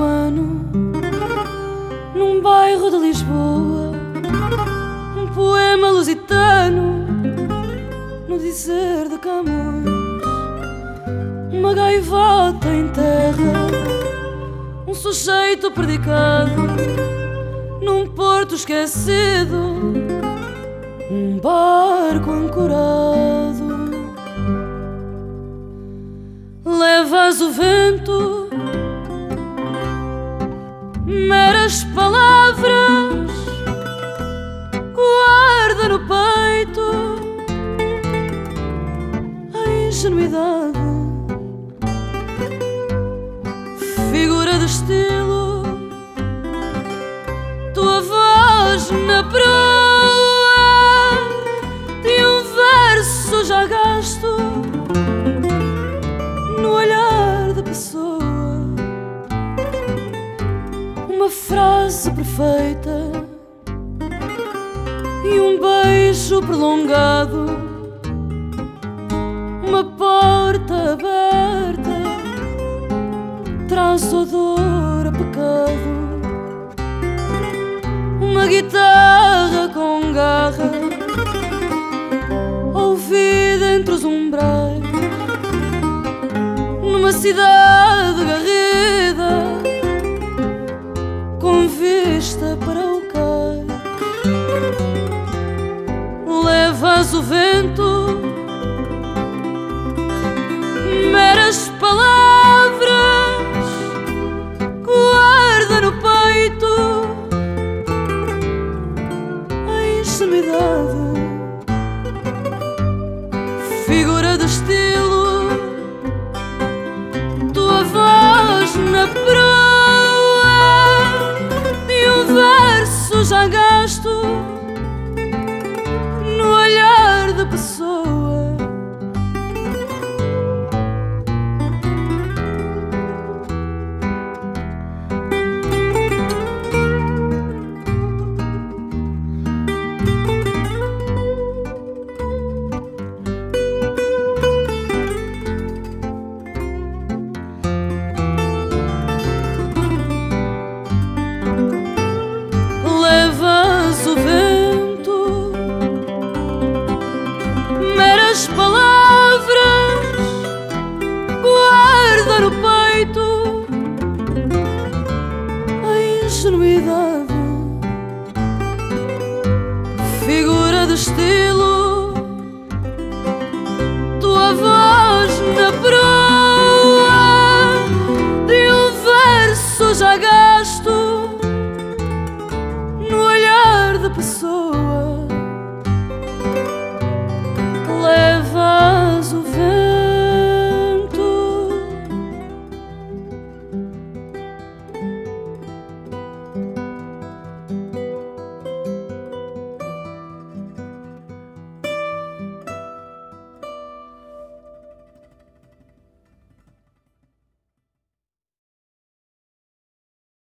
ano, num bairro de Lisboa, um poema lusitano, no dizer de Camões, uma gaivota em terra, um sujeito predicado, num porto esquecido, um barco ancorado. Levas o vento, meras palavras, guarda no peito a ingenuidade, figura de estilo, tua voz na proa frase perfeita e um beijo prolongado. Uma porta aberta traz odor a pecado. Uma guitarra com garra ouvida entre os umbrais numa cidade garrida com vista para o cais. Levas o vento, meras palavras, guarda no peito a ingenuidade, figura de estilo tua voz na proa o peito a ingenuidade, figura de estilo, tua voz na proa de um verso já gasto no olhar da pessoa.